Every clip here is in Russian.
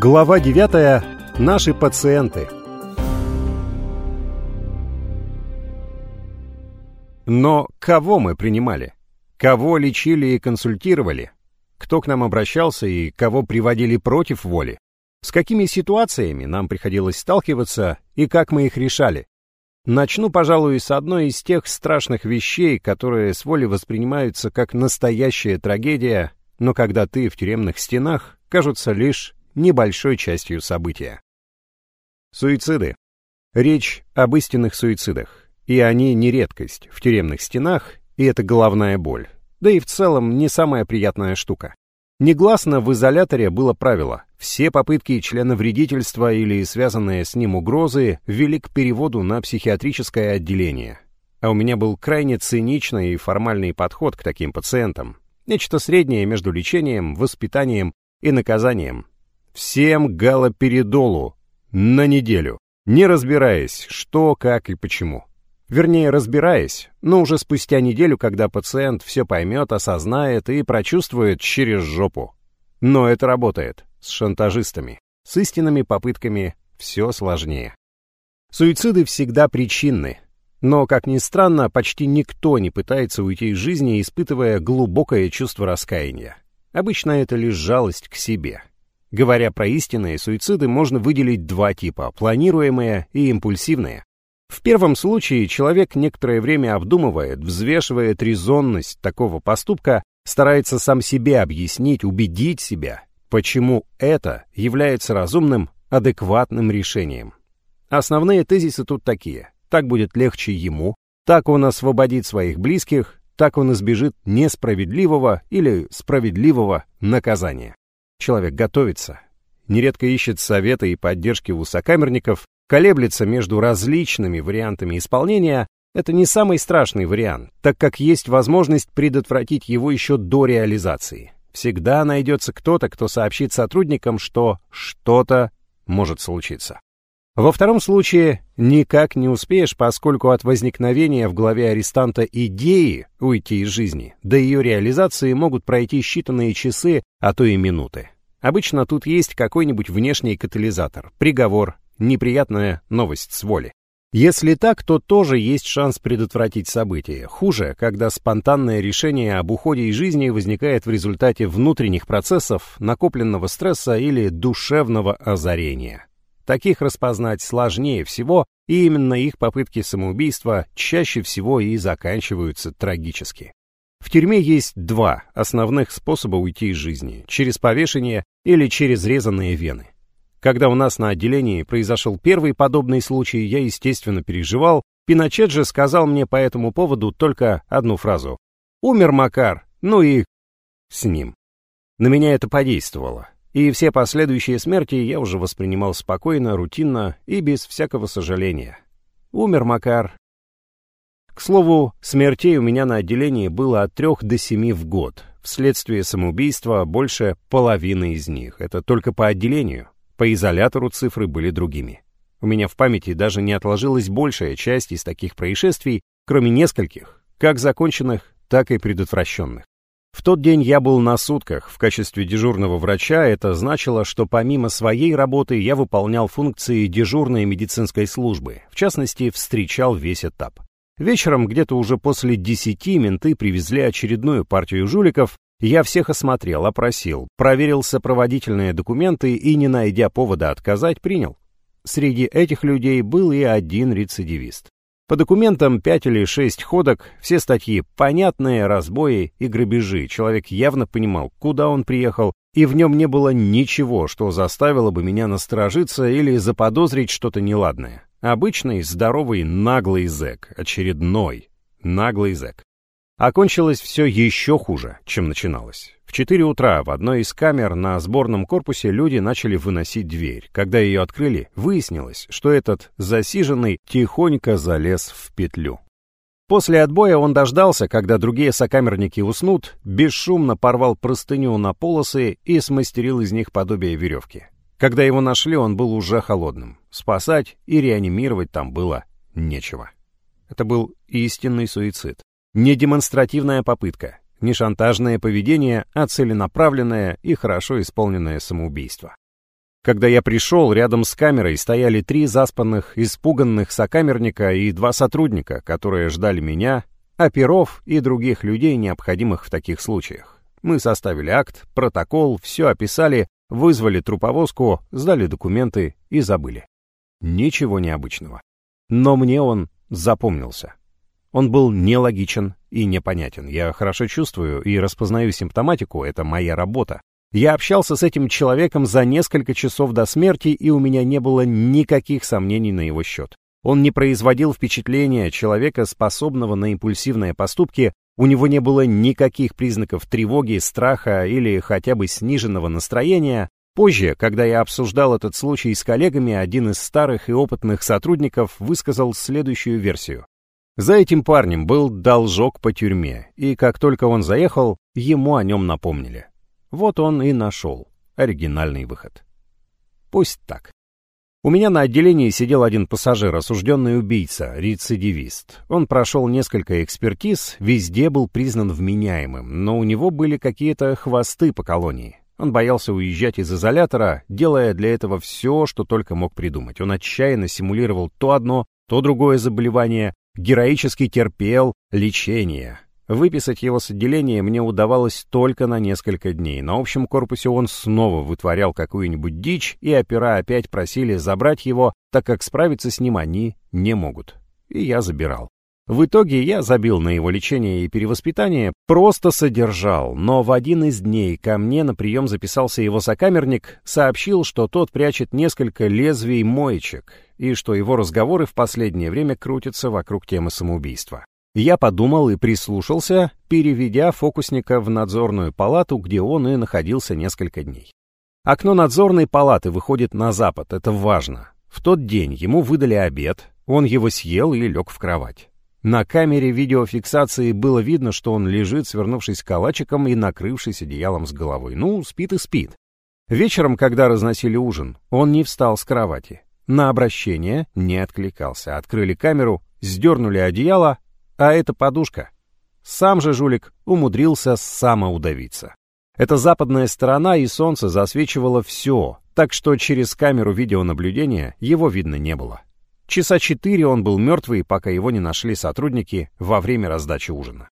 Глава 9. Наши пациенты. Но кого мы принимали? Кого лечили и консультировали? Кто к нам обращался и кого приводили против воли? С какими ситуациями нам приходилось сталкиваться и как мы их решали? Начну, пожалуй, с одной из тех страшных вещей, которые с воли воспринимаются как настоящая трагедия, но когда ты в тюремных стенах, кажутся лишь небольшой частью события. Суициды. Речь об истинных суицидах. И они не редкость в тюремных стенах, и это головная боль. Да и в целом не самая приятная штука. Негласно в изоляторе было правило. Все попытки члена вредительства или связанные с ним угрозы вели к переводу на психиатрическое отделение. А у меня был крайне циничный и формальный подход к таким пациентам. Нечто среднее между лечением, воспитанием и наказанием. Всем галоперидолу на неделю, не разбираясь, что, как и почему. Вернее, разбираясь, но уже спустя неделю, когда пациент все поймет, осознает и прочувствует через жопу. Но это работает с шантажистами. С истинными попытками все сложнее. Суициды всегда причинны. Но, как ни странно, почти никто не пытается уйти из жизни, испытывая глубокое чувство раскаяния. Обычно это лишь жалость к себе. Говоря про истинные суициды, можно выделить два типа – планируемые и импульсивные. В первом случае человек некоторое время обдумывает, взвешивает резонность такого поступка, старается сам себе объяснить, убедить себя, почему это является разумным, адекватным решением. Основные тезисы тут такие. Так будет легче ему, так он освободит своих близких, так он избежит несправедливого или справедливого наказания. Человек готовится, нередко ищет совета и поддержки у сокамерников, колеблется между различными вариантами исполнения, это не самый страшный вариант, так как есть возможность предотвратить его еще до реализации. Всегда найдется кто-то, кто сообщит сотрудникам, что что-то может случиться. Во втором случае никак не успеешь, поскольку от возникновения в голове арестанта идеи уйти из жизни до ее реализации могут пройти считанные часы, а то и минуты. Обычно тут есть какой-нибудь внешний катализатор, приговор, неприятная новость с воли. Если так, то тоже есть шанс предотвратить события. Хуже, когда спонтанное решение об уходе из жизни возникает в результате внутренних процессов, накопленного стресса или душевного озарения. Таких распознать сложнее всего, и именно их попытки самоубийства чаще всего и заканчиваются трагически. В тюрьме есть два основных способа уйти из жизни – через повешение или через резанные вены. Когда у нас на отделении произошел первый подобный случай, я, естественно, переживал. Пиночет же сказал мне по этому поводу только одну фразу. «Умер Макар, ну и с ним». На меня это подействовало. И все последующие смерти я уже воспринимал спокойно, рутинно и без всякого сожаления. Умер Макар. К слову, смертей у меня на отделении было от трех до семи в год. Вследствие самоубийства больше половины из них. Это только по отделению. По изолятору цифры были другими. У меня в памяти даже не отложилась большая часть из таких происшествий, кроме нескольких, как законченных, так и предотвращенных. В тот день я был на сутках. В качестве дежурного врача это значило, что помимо своей работы я выполнял функции дежурной медицинской службы, в частности, встречал весь этап. Вечером, где-то уже после десяти, менты привезли очередную партию жуликов, я всех осмотрел, опросил, проверил сопроводительные документы и, не найдя повода отказать, принял. Среди этих людей был и один рецидивист. По документам пять или шесть ходок, все статьи понятные, разбои и грабежи. Человек явно понимал, куда он приехал, и в нем не было ничего, что заставило бы меня насторожиться или заподозрить что-то неладное. Обычный, здоровый, наглый зэк, очередной наглый зэк. Окончилось все еще хуже, чем начиналось. В 4 утра в одной из камер на сборном корпусе люди начали выносить дверь. Когда ее открыли, выяснилось, что этот засиженный тихонько залез в петлю. После отбоя он дождался, когда другие сокамерники уснут, бесшумно порвал простыню на полосы и смастерил из них подобие веревки. Когда его нашли, он был уже холодным. Спасать и реанимировать там было нечего. Это был истинный суицид. Не демонстративная попытка, не шантажное поведение, а целенаправленное и хорошо исполненное самоубийство. Когда я пришел, рядом с камерой стояли три заспанных, испуганных сокамерника и два сотрудника, которые ждали меня, оперов и других людей, необходимых в таких случаях. Мы составили акт, протокол, все описали, вызвали труповозку, сдали документы и забыли. Ничего необычного. Но мне он запомнился. Он был нелогичен и непонятен. Я хорошо чувствую и распознаю симптоматику, это моя работа. Я общался с этим человеком за несколько часов до смерти, и у меня не было никаких сомнений на его счет. Он не производил впечатления человека, способного на импульсивные поступки, у него не было никаких признаков тревоги, страха или хотя бы сниженного настроения. Позже, когда я обсуждал этот случай с коллегами, один из старых и опытных сотрудников высказал следующую версию. За этим парнем был должок по тюрьме, и как только он заехал, ему о нем напомнили. Вот он и нашел оригинальный выход. Пусть так. У меня на отделении сидел один пассажир, осужденный убийца, рецидивист. Он прошел несколько экспертиз, везде был признан вменяемым, но у него были какие-то хвосты по колонии. Он боялся уезжать из изолятора, делая для этого все, что только мог придумать. Он отчаянно симулировал то одно, то другое заболевание, героически терпел лечение. Выписать его с отделения мне удавалось только на несколько дней. На общем корпусе он снова вытворял какую-нибудь дичь, и опера опять просили забрать его, так как справиться с ним они не могут. И я забирал. В итоге я забил на его лечение и перевоспитание, просто содержал, но в один из дней ко мне на прием записался его сокамерник, сообщил, что тот прячет несколько лезвий моечек, и что его разговоры в последнее время крутятся вокруг темы самоубийства. Я подумал и прислушался, переведя фокусника в надзорную палату, где он и находился несколько дней. Окно надзорной палаты выходит на запад, это важно. В тот день ему выдали обед, он его съел и лег в кровать. На камере видеофиксации было видно, что он лежит, свернувшись калачиком и накрывшись одеялом с головой. Ну, спит и спит. Вечером, когда разносили ужин, он не встал с кровати. На обращение не откликался. Открыли камеру, сдернули одеяло, а это подушка. Сам же жулик умудрился самоудавиться. Эта западная сторона и солнце засвечивало все, так что через камеру видеонаблюдения его видно не было. Часа четыре он был мертвый, пока его не нашли сотрудники во время раздачи ужина.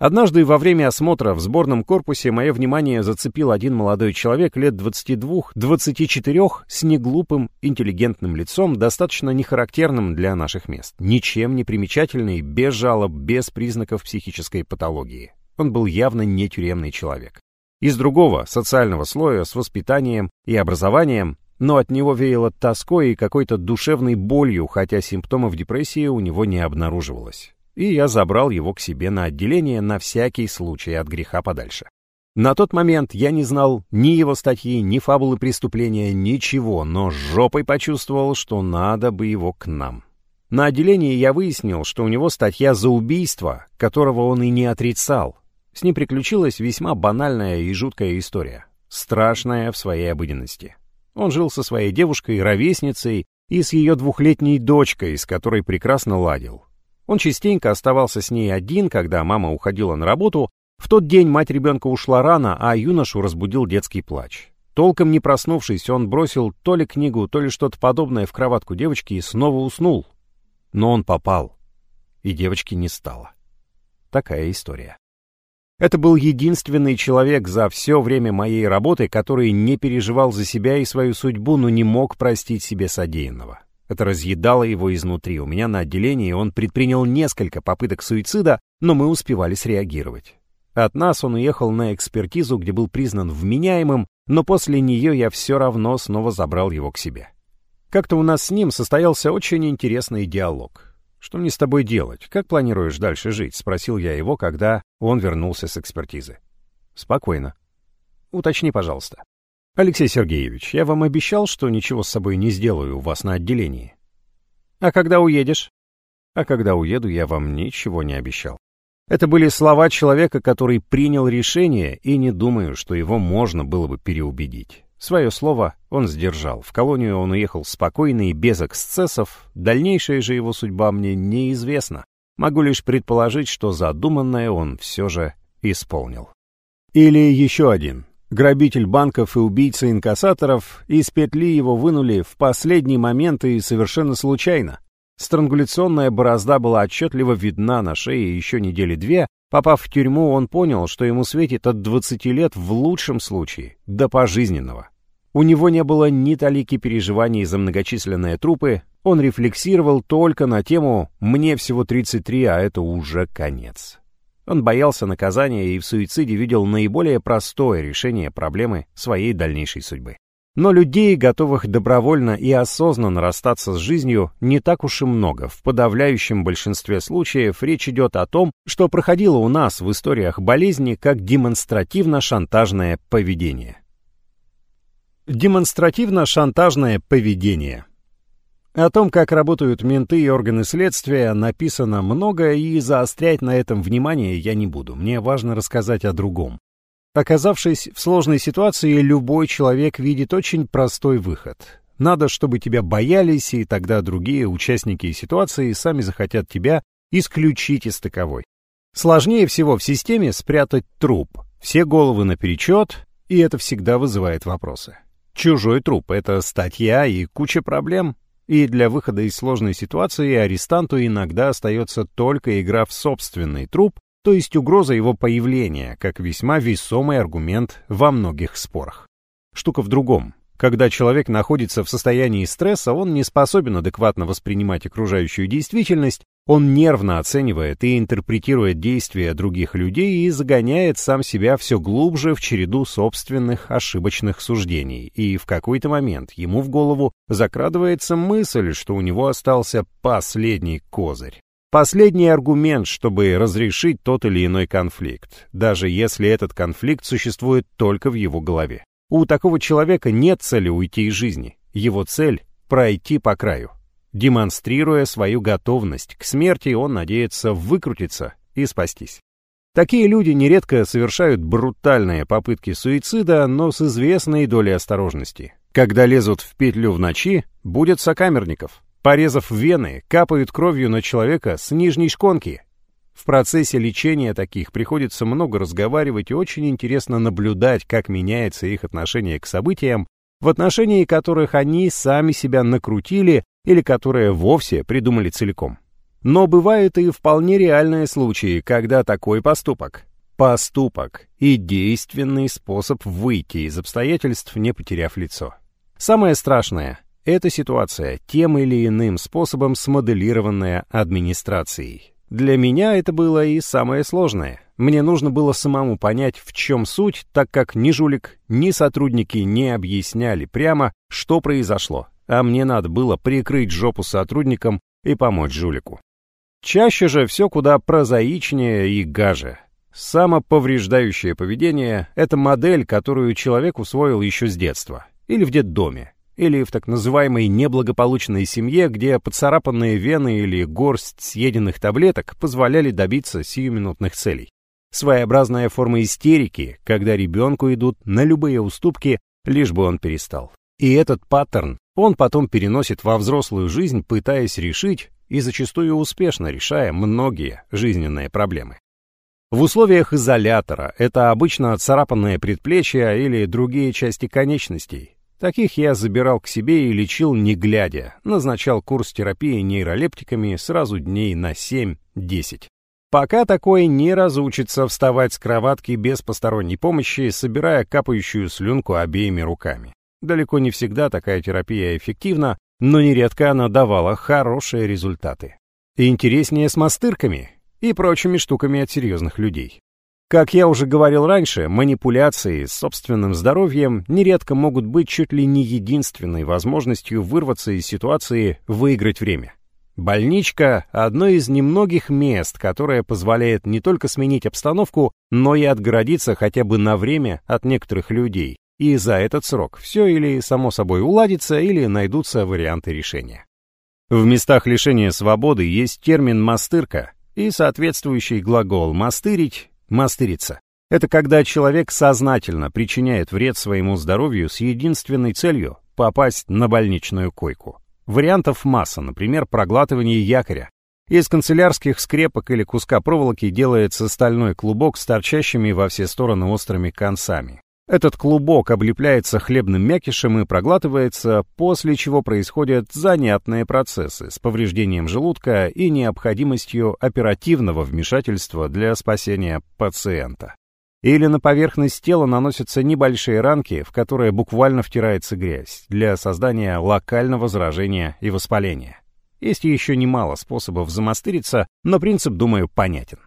Однажды во время осмотра в сборном корпусе мое внимание зацепил один молодой человек лет 22-24 с неглупым, интеллигентным лицом, достаточно нехарактерным для наших мест. Ничем не примечательный, без жалоб, без признаков психической патологии. Он был явно не тюремный человек. Из другого, социального слоя, с воспитанием и образованием, но от него веяло тоской и какой-то душевной болью, хотя симптомов депрессии у него не обнаруживалось. И я забрал его к себе на отделение на всякий случай от греха подальше. На тот момент я не знал ни его статьи, ни фабулы преступления, ничего, но жопой почувствовал, что надо бы его к нам. На отделении я выяснил, что у него статья за убийство, которого он и не отрицал. С ним приключилась весьма банальная и жуткая история, страшная в своей обыденности. Он жил со своей девушкой, ровесницей и с ее двухлетней дочкой, с которой прекрасно ладил. Он частенько оставался с ней один, когда мама уходила на работу. В тот день мать ребенка ушла рано, а юношу разбудил детский плач. Толком не проснувшись, он бросил то ли книгу, то ли что-то подобное в кроватку девочки и снова уснул. Но он попал, и девочки не стало. Такая история. Это был единственный человек за все время моей работы, который не переживал за себя и свою судьбу, но не мог простить себе содеянного. Это разъедало его изнутри. У меня на отделении он предпринял несколько попыток суицида, но мы успевали среагировать. От нас он уехал на экспертизу, где был признан вменяемым, но после нее я все равно снова забрал его к себе. Как-то у нас с ним состоялся очень интересный диалог. «Что мне с тобой делать? Как планируешь дальше жить?» — спросил я его, когда он вернулся с экспертизы. «Спокойно. Уточни, пожалуйста». «Алексей Сергеевич, я вам обещал, что ничего с собой не сделаю у вас на отделении». «А когда уедешь?» «А когда уеду, я вам ничего не обещал». Это были слова человека, который принял решение, и не думаю, что его можно было бы переубедить. Свое слово он сдержал. В колонию он уехал спокойно и без эксцессов. Дальнейшая же его судьба мне неизвестна. Могу лишь предположить, что задуманное он все же исполнил. Или еще один. Грабитель банков и убийца инкассаторов из петли его вынули в последний момент и совершенно случайно. Странгуляционная борозда была отчетливо видна на шее еще недели две. Попав в тюрьму, он понял, что ему светит от 20 лет в лучшем случае, до пожизненного. У него не было ни талики переживаний за многочисленные трупы, он рефлексировал только на тему «мне всего 33, а это уже конец». Он боялся наказания и в суициде видел наиболее простое решение проблемы своей дальнейшей судьбы. Но людей, готовых добровольно и осознанно расстаться с жизнью, не так уж и много. В подавляющем большинстве случаев речь идет о том, что проходило у нас в историях болезни как демонстративно-шантажное поведение. Демонстративно-шантажное поведение. О том, как работают менты и органы следствия, написано много, и заострять на этом внимание я не буду. Мне важно рассказать о другом. Оказавшись в сложной ситуации, любой человек видит очень простой выход. Надо, чтобы тебя боялись, и тогда другие участники ситуации сами захотят тебя исключить из таковой. Сложнее всего в системе спрятать труп. Все головы наперечет, и это всегда вызывает вопросы. Чужой труп — это статья и куча проблем. И для выхода из сложной ситуации арестанту иногда остается только игра в собственный труп то есть угроза его появления, как весьма весомый аргумент во многих спорах. Штука в другом. Когда человек находится в состоянии стресса, он не способен адекватно воспринимать окружающую действительность, он нервно оценивает и интерпретирует действия других людей и загоняет сам себя все глубже в череду собственных ошибочных суждений. И в какой-то момент ему в голову закрадывается мысль, что у него остался последний козырь. Последний аргумент, чтобы разрешить тот или иной конфликт, даже если этот конфликт существует только в его голове. У такого человека нет цели уйти из жизни. Его цель — пройти по краю. Демонстрируя свою готовность к смерти, он надеется выкрутиться и спастись. Такие люди нередко совершают брутальные попытки суицида, но с известной долей осторожности. Когда лезут в петлю в ночи, будет сокамерников. Порезав вены, капают кровью на человека с нижней шконки. В процессе лечения таких приходится много разговаривать и очень интересно наблюдать, как меняется их отношение к событиям, в отношении которых они сами себя накрутили или которые вовсе придумали целиком. Но бывают и вполне реальные случаи, когда такой поступок, поступок и действенный способ выйти из обстоятельств, не потеряв лицо. Самое страшное эта ситуация тем или иным способом смоделированная администрацией. Для меня это было и самое сложное. Мне нужно было самому понять, в чем суть, так как ни жулик, ни сотрудники не объясняли прямо, что произошло, а мне надо было прикрыть жопу сотрудникам и помочь жулику. Чаще же все куда прозаичнее и гаже. Самоповреждающее поведение — это модель, которую человек усвоил еще с детства или в детдоме или в так называемой неблагополучной семье, где поцарапанные вены или горсть съеденных таблеток позволяли добиться сиюминутных целей. Своеобразная форма истерики, когда ребенку идут на любые уступки, лишь бы он перестал. И этот паттерн он потом переносит во взрослую жизнь, пытаясь решить и зачастую успешно решая многие жизненные проблемы. В условиях изолятора это обычно царапанное предплечье или другие части конечностей, Таких я забирал к себе и лечил не глядя, назначал курс терапии нейролептиками сразу дней на 7-10. Пока такой не разучится вставать с кроватки без посторонней помощи, собирая капающую слюнку обеими руками. Далеко не всегда такая терапия эффективна, но нередко она давала хорошие результаты. Интереснее с мастырками и прочими штуками от серьезных людей. Как я уже говорил раньше, манипуляции с собственным здоровьем нередко могут быть чуть ли не единственной возможностью вырваться из ситуации, выиграть время. Больничка – одно из немногих мест, которое позволяет не только сменить обстановку, но и отгородиться хотя бы на время от некоторых людей. И за этот срок все или само собой уладится, или найдутся варианты решения. В местах лишения свободы есть термин «мастырка» и соответствующий глагол «мастырить» Мастыриться. Это когда человек сознательно причиняет вред своему здоровью с единственной целью – попасть на больничную койку. Вариантов масса, например, проглатывание якоря. Из канцелярских скрепок или куска проволоки делается стальной клубок с торчащими во все стороны острыми концами. Этот клубок облепляется хлебным мякишем и проглатывается, после чего происходят занятные процессы с повреждением желудка и необходимостью оперативного вмешательства для спасения пациента. Или на поверхность тела наносятся небольшие ранки, в которые буквально втирается грязь, для создания локального заражения и воспаления. Есть еще немало способов замастыриться, но принцип, думаю, понятен.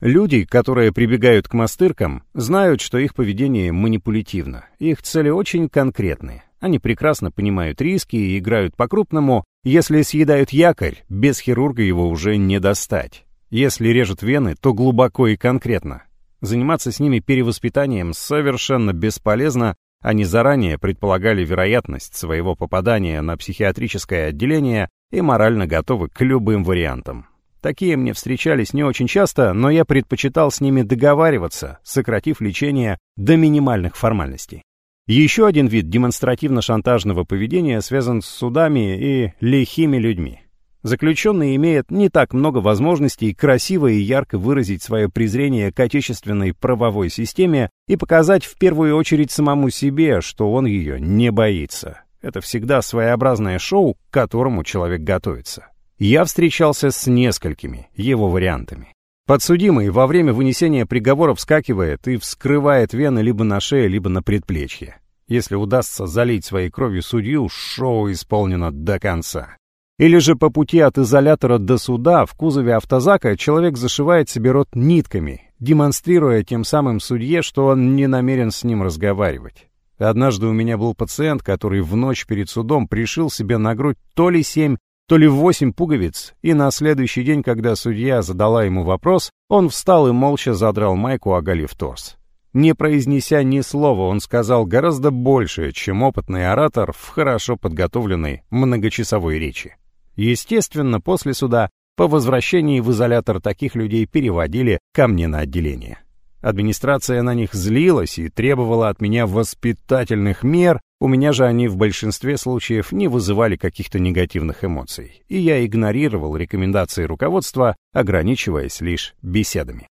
Люди, которые прибегают к мастыркам, знают, что их поведение манипулятивно. Их цели очень конкретные. Они прекрасно понимают риски и играют по-крупному. Если съедают якорь, без хирурга его уже не достать. Если режут вены, то глубоко и конкретно. Заниматься с ними перевоспитанием совершенно бесполезно, они заранее предполагали вероятность своего попадания на психиатрическое отделение и морально готовы к любым вариантам. Такие мне встречались не очень часто, но я предпочитал с ними договариваться, сократив лечение до минимальных формальностей. Еще один вид демонстративно-шантажного поведения связан с судами и лихими людьми. Заключенный имеет не так много возможностей красиво и ярко выразить свое презрение к отечественной правовой системе и показать в первую очередь самому себе, что он ее не боится. Это всегда своеобразное шоу, к которому человек готовится. Я встречался с несколькими его вариантами. Подсудимый во время вынесения приговора вскакивает и вскрывает вены либо на шее, либо на предплечье. Если удастся залить своей кровью судью, шоу исполнено до конца. Или же по пути от изолятора до суда в кузове автозака человек зашивает себе рот нитками, демонстрируя тем самым судье, что он не намерен с ним разговаривать. Однажды у меня был пациент, который в ночь перед судом пришил себе на грудь то ли семь, то ли восемь пуговиц, и на следующий день, когда судья задала ему вопрос, он встал и молча задрал майку, оголив торс. Не произнеся ни слова, он сказал гораздо больше, чем опытный оратор в хорошо подготовленной многочасовой речи. Естественно, после суда, по возвращении в изолятор таких людей переводили ко мне на отделение. Администрация на них злилась и требовала от меня воспитательных мер, у меня же они в большинстве случаев не вызывали каких-то негативных эмоций, и я игнорировал рекомендации руководства, ограничиваясь лишь беседами.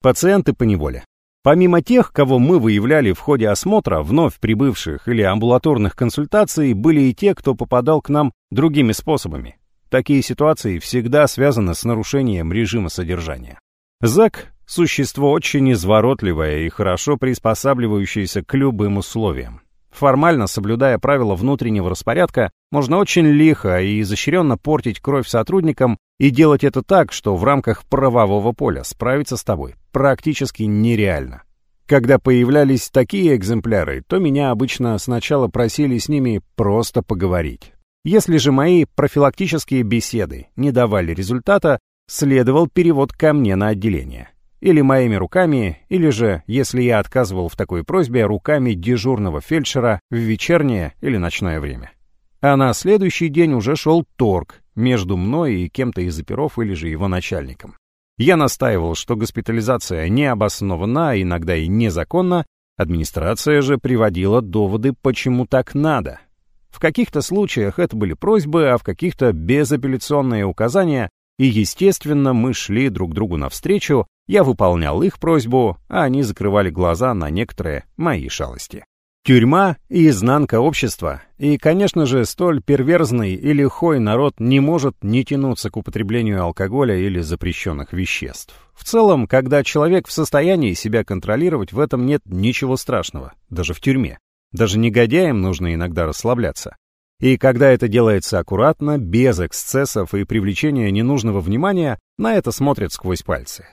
Пациенты по неволе. Помимо тех, кого мы выявляли в ходе осмотра, вновь прибывших или амбулаторных консультаций, были и те, кто попадал к нам другими способами. Такие ситуации всегда связаны с нарушением режима содержания. ЗАК – существо очень изворотливое и хорошо приспосабливающееся к любым условиям. Формально, соблюдая правила внутреннего распорядка, можно очень лихо и изощренно портить кровь сотрудникам и делать это так, что в рамках правового поля справиться с тобой практически нереально. Когда появлялись такие экземпляры, то меня обычно сначала просили с ними просто поговорить. Если же мои профилактические беседы не давали результата, следовал перевод ко мне на отделение. Или моими руками, или же, если я отказывал в такой просьбе, руками дежурного фельдшера в вечернее или ночное время. А на следующий день уже шел торг между мной и кем-то из оперов или же его начальником. Я настаивал, что госпитализация не обоснована, иногда и незаконна, администрация же приводила доводы, почему так надо. В каких-то случаях это были просьбы, а в каких-то безапелляционные указания, и, естественно, мы шли друг другу навстречу, я выполнял их просьбу, а они закрывали глаза на некоторые мои шалости. Тюрьма и изнанка общества. И, конечно же, столь перверзный и лихой народ не может не тянуться к употреблению алкоголя или запрещенных веществ. В целом, когда человек в состоянии себя контролировать, в этом нет ничего страшного, даже в тюрьме. Даже негодяям нужно иногда расслабляться. И когда это делается аккуратно, без эксцессов и привлечения ненужного внимания, на это смотрят сквозь пальцы.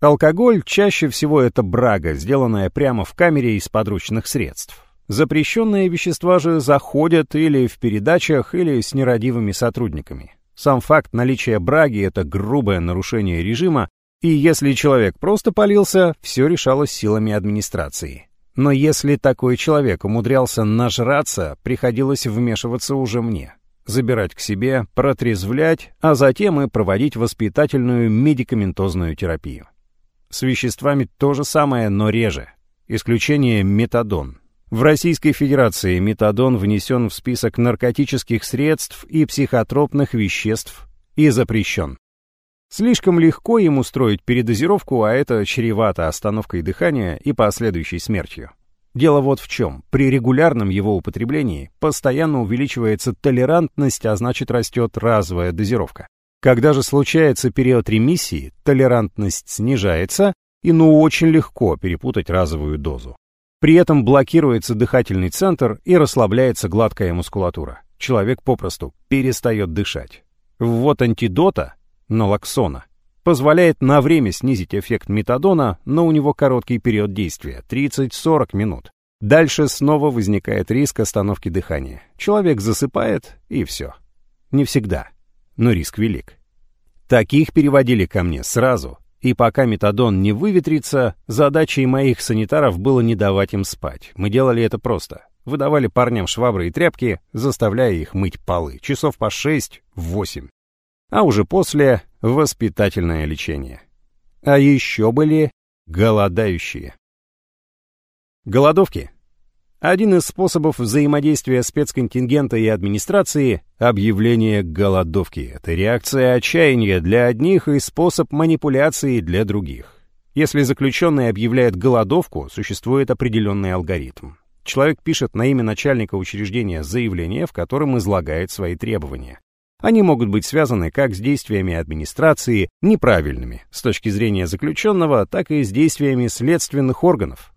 Алкоголь чаще всего это брага, сделанная прямо в камере из подручных средств. Запрещенные вещества же заходят или в передачах, или с нерадивыми сотрудниками. Сам факт наличия браги — это грубое нарушение режима, и если человек просто полился, все решалось силами администрации. Но если такой человек умудрялся нажраться, приходилось вмешиваться уже мне. Забирать к себе, протрезвлять, а затем и проводить воспитательную медикаментозную терапию. С веществами то же самое, но реже. Исключение метадон. В Российской Федерации метадон внесен в список наркотических средств и психотропных веществ и запрещен. Слишком легко ему устроить передозировку, а это чревато остановкой дыхания и последующей смертью. Дело вот в чем. При регулярном его употреблении постоянно увеличивается толерантность, а значит растет разовая дозировка. Когда же случается период ремиссии, толерантность снижается, и ну очень легко перепутать разовую дозу. При этом блокируется дыхательный центр и расслабляется гладкая мускулатура. Человек попросту перестает дышать. Вот антидота, налоксона, позволяет на время снизить эффект метадона, но у него короткий период действия, 30-40 минут. Дальше снова возникает риск остановки дыхания. Человек засыпает, и все. Не всегда, но риск велик. Таких переводили ко мне сразу, и пока метадон не выветрится, задачей моих санитаров было не давать им спать. Мы делали это просто. Выдавали парням швабры и тряпки, заставляя их мыть полы, часов по 6-8. А уже после — воспитательное лечение. А еще были голодающие. Голодовки один из способов взаимодействия спецконтингента и администрации — объявление голодовки. Это реакция отчаяния для одних и способ манипуляции для других. Если заключенный объявляет голодовку, существует определенный алгоритм. Человек пишет на имя начальника учреждения заявление, в котором излагает свои требования. Они могут быть связаны как с действиями администрации, неправильными с точки зрения заключенного, так и с действиями следственных органов,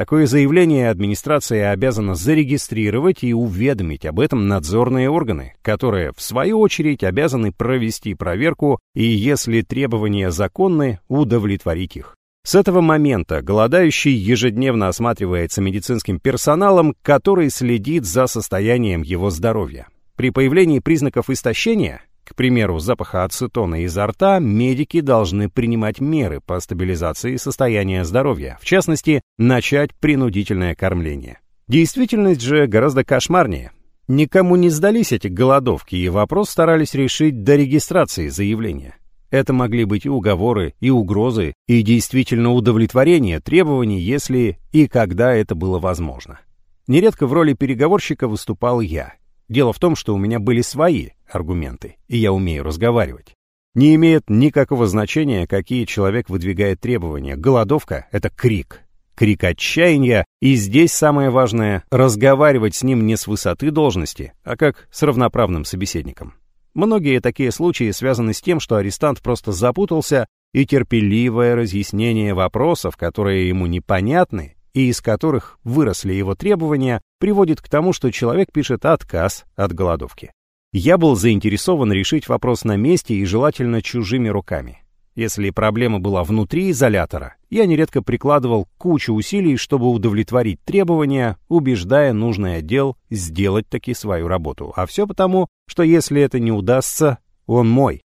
Такое заявление администрация обязана зарегистрировать и уведомить об этом надзорные органы, которые, в свою очередь, обязаны провести проверку и, если требования законны, удовлетворить их. С этого момента голодающий ежедневно осматривается медицинским персоналом, который следит за состоянием его здоровья. При появлении признаков истощения к примеру, запаха ацетона изо рта, медики должны принимать меры по стабилизации состояния здоровья, в частности, начать принудительное кормление. Действительность же гораздо кошмарнее. Никому не сдались эти голодовки, и вопрос старались решить до регистрации заявления. Это могли быть и уговоры, и угрозы, и действительно удовлетворение требований, если и когда это было возможно. Нередко в роли переговорщика выступал я. Дело в том, что у меня были свои, аргументы, и я умею разговаривать. Не имеет никакого значения, какие человек выдвигает требования. Голодовка — это крик. Крик отчаяния, и здесь самое важное — разговаривать с ним не с высоты должности, а как с равноправным собеседником. Многие такие случаи связаны с тем, что арестант просто запутался, и терпеливое разъяснение вопросов, которые ему непонятны, и из которых выросли его требования, приводит к тому, что человек пишет отказ от голодовки. Я был заинтересован решить вопрос на месте и желательно чужими руками. Если проблема была внутри изолятора, я нередко прикладывал кучу усилий, чтобы удовлетворить требования, убеждая нужный отдел сделать таки свою работу. А все потому, что если это не удастся, он мой.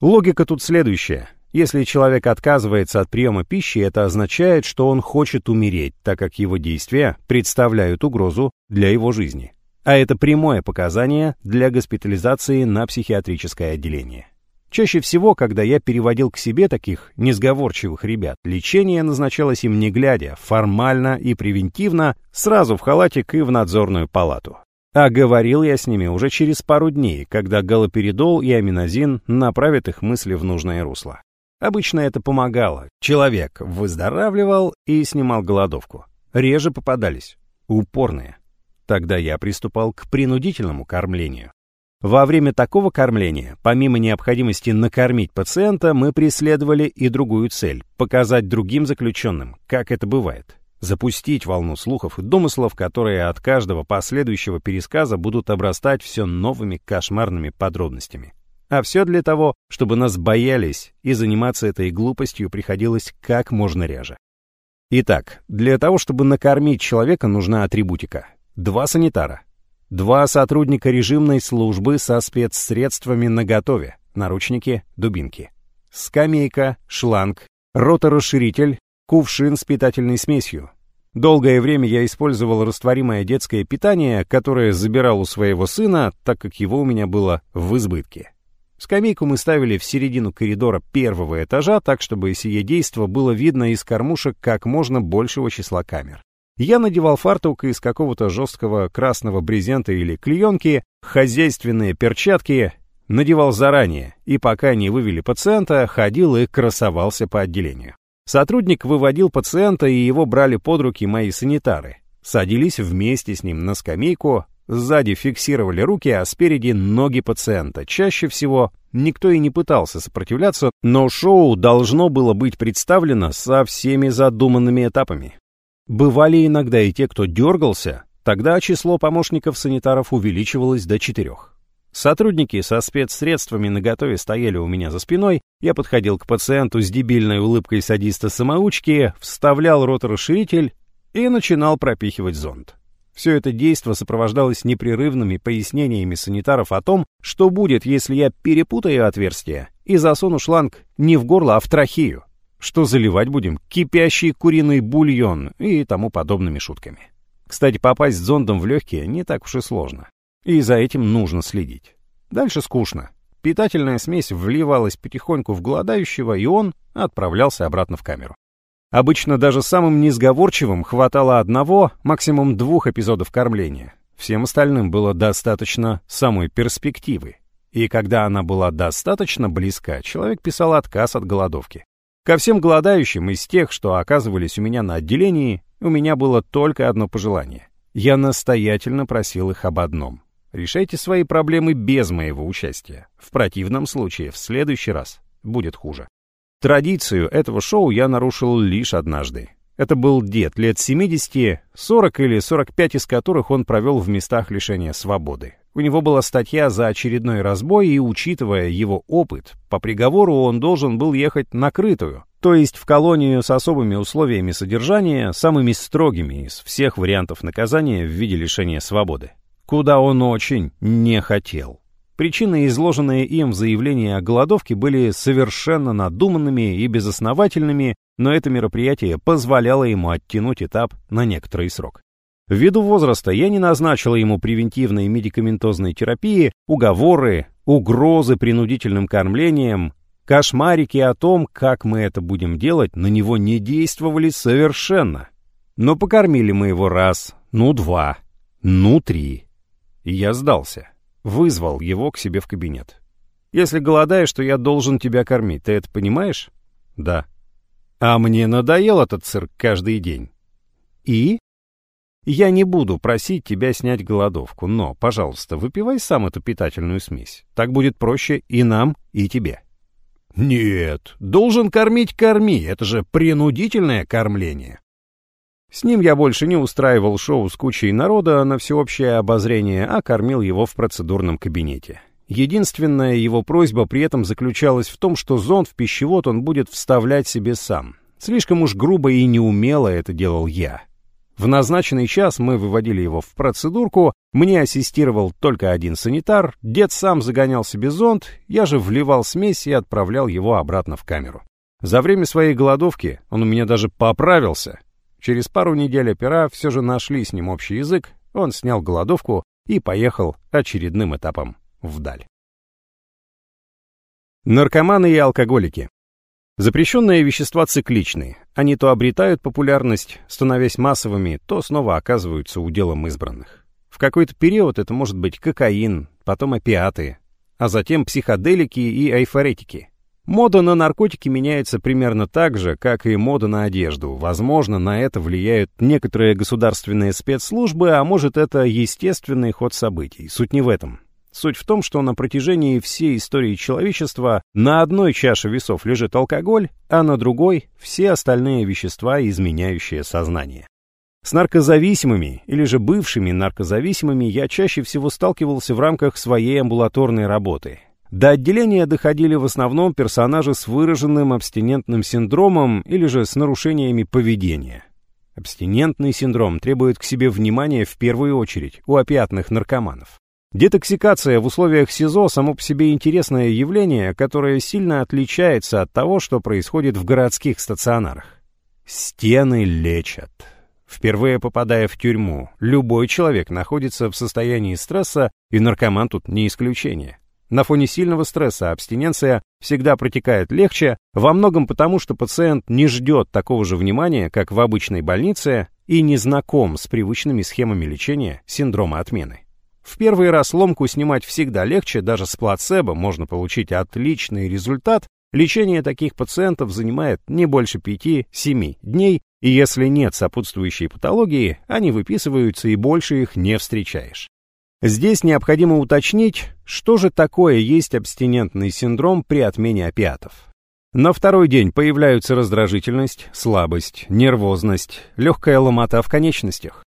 Логика тут следующая. Если человек отказывается от приема пищи, это означает, что он хочет умереть, так как его действия представляют угрозу для его жизни а это прямое показание для госпитализации на психиатрическое отделение. Чаще всего, когда я переводил к себе таких несговорчивых ребят, лечение назначалось им не глядя, формально и превентивно, сразу в халатик и в надзорную палату. А говорил я с ними уже через пару дней, когда галоперидол и аминозин направят их мысли в нужное русло. Обычно это помогало. Человек выздоравливал и снимал голодовку. Реже попадались. Упорные. Тогда я приступал к принудительному кормлению. Во время такого кормления, помимо необходимости накормить пациента, мы преследовали и другую цель – показать другим заключенным, как это бывает. Запустить волну слухов и домыслов, которые от каждого последующего пересказа будут обрастать все новыми кошмарными подробностями. А все для того, чтобы нас боялись, и заниматься этой глупостью приходилось как можно реже. Итак, для того, чтобы накормить человека, нужна атрибутика два санитара, два сотрудника режимной службы со спецсредствами наготове, наручники, дубинки, скамейка, шланг, роторасширитель, кувшин с питательной смесью. Долгое время я использовал растворимое детское питание, которое забирал у своего сына, так как его у меня было в избытке. Скамейку мы ставили в середину коридора первого этажа, так чтобы сие действо было видно из кормушек как можно большего числа камер. Я надевал фартук из какого-то жесткого красного брезента или клеенки, хозяйственные перчатки, надевал заранее, и пока не вывели пациента, ходил и красовался по отделению. Сотрудник выводил пациента, и его брали под руки мои санитары. садились вместе с ним на скамейку, сзади фиксировали руки, а спереди ноги пациента. Чаще всего никто и не пытался сопротивляться, но шоу должно было быть представлено со всеми задуманными этапами. Бывали иногда и те, кто дергался, тогда число помощников санитаров увеличивалось до четырех. Сотрудники со спецсредствами наготове стояли у меня за спиной, я подходил к пациенту с дебильной улыбкой садиста-самоучки, вставлял роторасширитель и начинал пропихивать зонд. Все это действо сопровождалось непрерывными пояснениями санитаров о том, что будет, если я перепутаю отверстие и засуну шланг не в горло, а в трахею, что заливать будем кипящий куриный бульон и тому подобными шутками. Кстати, попасть зондом в легкие не так уж и сложно. И за этим нужно следить. Дальше скучно. Питательная смесь вливалась потихоньку в голодающего, и он отправлялся обратно в камеру. Обычно даже самым несговорчивым хватало одного, максимум двух эпизодов кормления. Всем остальным было достаточно самой перспективы. И когда она была достаточно близка, человек писал отказ от голодовки. Ко всем голодающим из тех, что оказывались у меня на отделении, у меня было только одно пожелание. Я настоятельно просил их об одном. Решайте свои проблемы без моего участия. В противном случае в следующий раз будет хуже. Традицию этого шоу я нарушил лишь однажды. Это был дед лет 70, 40 или 45 из которых он провел в местах лишения свободы. У него была статья за очередной разбой, и, учитывая его опыт, по приговору он должен был ехать накрытую, то есть в колонию с особыми условиями содержания, самыми строгими из всех вариантов наказания в виде лишения свободы куда он очень не хотел. Причины, изложенные им в заявлении о голодовке, были совершенно надуманными и безосновательными, но это мероприятие позволяло ему оттянуть этап на некоторый срок. Ввиду возраста я не назначила ему превентивной медикаментозной терапии, уговоры, угрозы принудительным кормлением, кошмарики о том, как мы это будем делать, на него не действовали совершенно. Но покормили мы его раз, ну два, ну три. Я сдался. Вызвал его к себе в кабинет. «Если голодаешь, то я должен тебя кормить. Ты это понимаешь?» «Да». «А мне надоел этот цирк каждый день». «И?» «Я не буду просить тебя снять голодовку, но, пожалуйста, выпивай сам эту питательную смесь. Так будет проще и нам, и тебе». «Нет, должен кормить корми, это же принудительное кормление». С ним я больше не устраивал шоу с кучей народа на всеобщее обозрение, а кормил его в процедурном кабинете. Единственная его просьба при этом заключалась в том, что зонд в пищевод он будет вставлять себе сам. Слишком уж грубо и неумело это делал я. В назначенный час мы выводили его в процедурку, мне ассистировал только один санитар, дед сам загонял себе зонд, я же вливал смесь и отправлял его обратно в камеру. За время своей голодовки он у меня даже поправился, Через пару недель опера все же нашли с ним общий язык, он снял голодовку и поехал очередным этапом вдаль. Наркоманы и алкоголики. Запрещенные вещества цикличны. Они то обретают популярность, становясь массовыми, то снова оказываются уделом избранных. В какой-то период это может быть кокаин, потом опиаты, а затем психоделики и айфоретики. Мода на наркотики меняется примерно так же, как и мода на одежду. Возможно, на это влияют некоторые государственные спецслужбы, а может это естественный ход событий. Суть не в этом. Суть в том, что на протяжении всей истории человечества на одной чаше весов лежит алкоголь, а на другой — все остальные вещества, изменяющие сознание. С наркозависимыми или же бывшими наркозависимыми я чаще всего сталкивался в рамках своей амбулаторной работы. До отделения доходили в основном персонажи с выраженным абстинентным синдромом или же с нарушениями поведения. Абстинентный синдром требует к себе внимания в первую очередь у опиатных наркоманов. Детоксикация в условиях СИЗО само по себе интересное явление, которое сильно отличается от того, что происходит в городских стационарах. Стены лечат. Впервые попадая в тюрьму, любой человек находится в состоянии стресса, и наркоман тут не исключение. На фоне сильного стресса абстиненция всегда протекает легче, во многом потому, что пациент не ждет такого же внимания, как в обычной больнице, и не знаком с привычными схемами лечения синдрома отмены. В первый раз ломку снимать всегда легче, даже с плацебо можно получить отличный результат, Лечение таких пациентов занимает не больше 5-7 дней, и если нет сопутствующей патологии, они выписываются и больше их не встречаешь. Здесь необходимо уточнить, что же такое есть абстинентный синдром при отмене опиатов. На второй день появляются раздражительность, слабость, нервозность, легкая ломота в конечностях.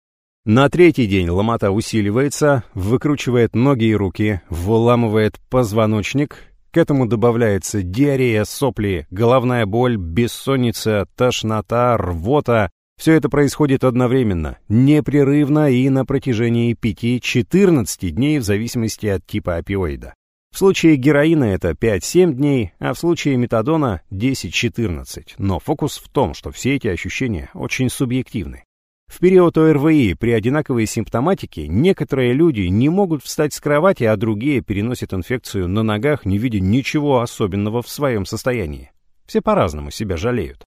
На третий день ломота усиливается, выкручивает ноги и руки, выламывает позвоночник, к этому добавляется диарея, сопли, головная боль, бессонница, тошнота, рвота. Все это происходит одновременно, непрерывно и на протяжении 5-14 дней в зависимости от типа опиоида. В случае героина это 5-7 дней, а в случае метадона 10-14. Но фокус в том, что все эти ощущения очень субъективны. В период ОРВИ при одинаковой симптоматике некоторые люди не могут встать с кровати, а другие переносят инфекцию на ногах, не видя ничего особенного в своем состоянии. Все по-разному себя жалеют.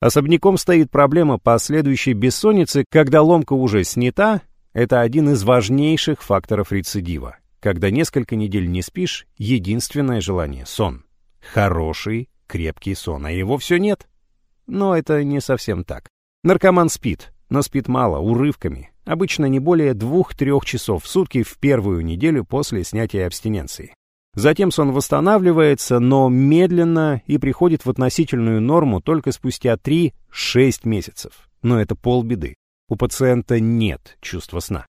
Особняком стоит проблема последующей бессонницы, когда ломка уже снята, это один из важнейших факторов рецидива. Когда несколько недель не спишь, единственное желание — сон. Хороший, крепкий сон, а его все нет. Но это не совсем так. Наркоман спит, но спит мало, урывками, обычно не более двух-трех часов в сутки в первую неделю после снятия абстиненции. Затем сон восстанавливается, но медленно и приходит в относительную норму только спустя 3-6 месяцев. Но это полбеды. У пациента нет чувства сна.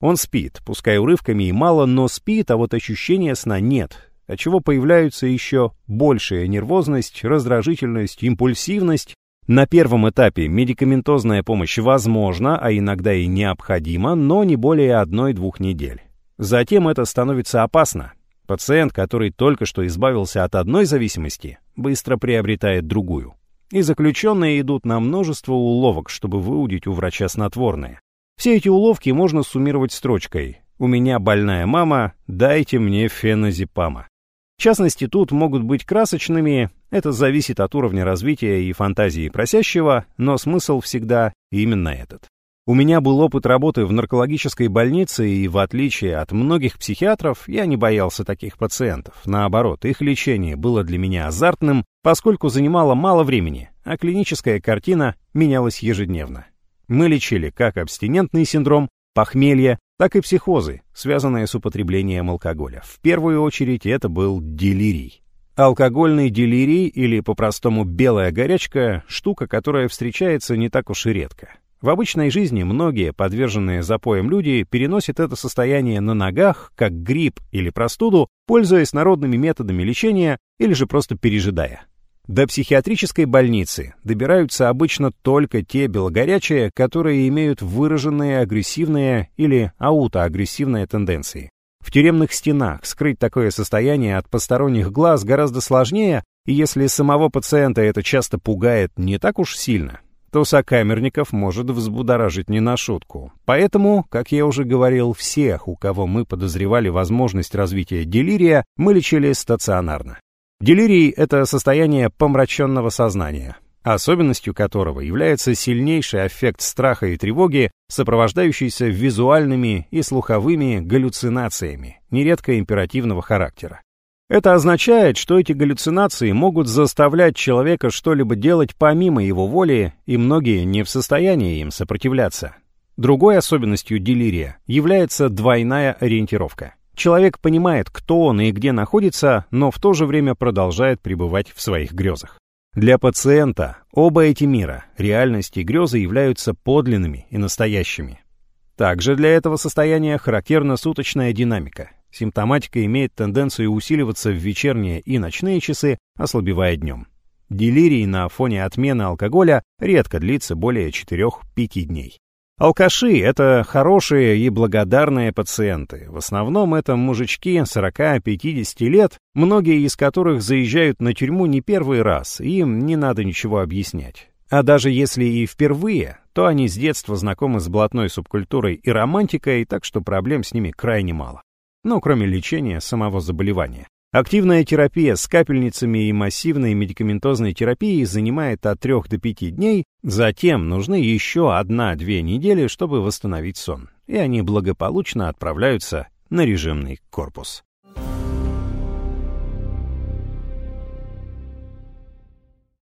Он спит, пускай урывками и мало, но спит, а вот ощущения сна нет, отчего появляются еще большая нервозность, раздражительность, импульсивность. На первом этапе медикаментозная помощь возможна, а иногда и необходима, но не более одной-двух недель. Затем это становится опасно. Пациент, который только что избавился от одной зависимости, быстро приобретает другую. И заключенные идут на множество уловок, чтобы выудить у врача снотворное. Все эти уловки можно суммировать строчкой «У меня больная мама, дайте мне феназепама». В частности, тут могут быть красочными, это зависит от уровня развития и фантазии просящего, но смысл всегда именно этот. У меня был опыт работы в наркологической больнице, и в отличие от многих психиатров, я не боялся таких пациентов. Наоборот, их лечение было для меня азартным, поскольку занимало мало времени, а клиническая картина менялась ежедневно. Мы лечили как абстинентный синдром, похмелье, так и психозы, связанные с употреблением алкоголя. В первую очередь это был делирий. Алкогольный делирий, или по-простому белая горячка, штука, которая встречается не так уж и редко. В обычной жизни многие, подверженные запоям люди, переносят это состояние на ногах, как грипп или простуду, пользуясь народными методами лечения или же просто пережидая. До психиатрической больницы добираются обычно только те белогорячие, которые имеют выраженные агрессивные или аутоагрессивные тенденции. В тюремных стенах скрыть такое состояние от посторонних глаз гораздо сложнее, и если самого пациента это часто пугает не так уж сильно, то сокамерников может взбудоражить не на шутку. Поэтому, как я уже говорил, всех, у кого мы подозревали возможность развития делирия, мы лечили стационарно. Делирий — это состояние помраченного сознания, особенностью которого является сильнейший эффект страха и тревоги, сопровождающийся визуальными и слуховыми галлюцинациями, нередко императивного характера. Это означает, что эти галлюцинации могут заставлять человека что-либо делать помимо его воли, и многие не в состоянии им сопротивляться. Другой особенностью делирия является двойная ориентировка. Человек понимает, кто он и где находится, но в то же время продолжает пребывать в своих грезах. Для пациента оба эти мира, реальность и грезы, являются подлинными и настоящими. Также для этого состояния характерна суточная динамика. Симптоматика имеет тенденцию усиливаться в вечерние и ночные часы, ослабевая днем. Делирий на фоне отмены алкоголя редко длится более 4-5 дней. Алкаши — это хорошие и благодарные пациенты. В основном это мужички 40-50 лет, многие из которых заезжают на тюрьму не первый раз, им не надо ничего объяснять. А даже если и впервые, то они с детства знакомы с блатной субкультурой и романтикой, так что проблем с ними крайне мало. Ну, кроме лечения самого заболевания. Активная терапия с капельницами и массивной медикаментозной терапией занимает от 3 до 5 дней, затем нужны еще 1-2 недели, чтобы восстановить сон, и они благополучно отправляются на режимный корпус.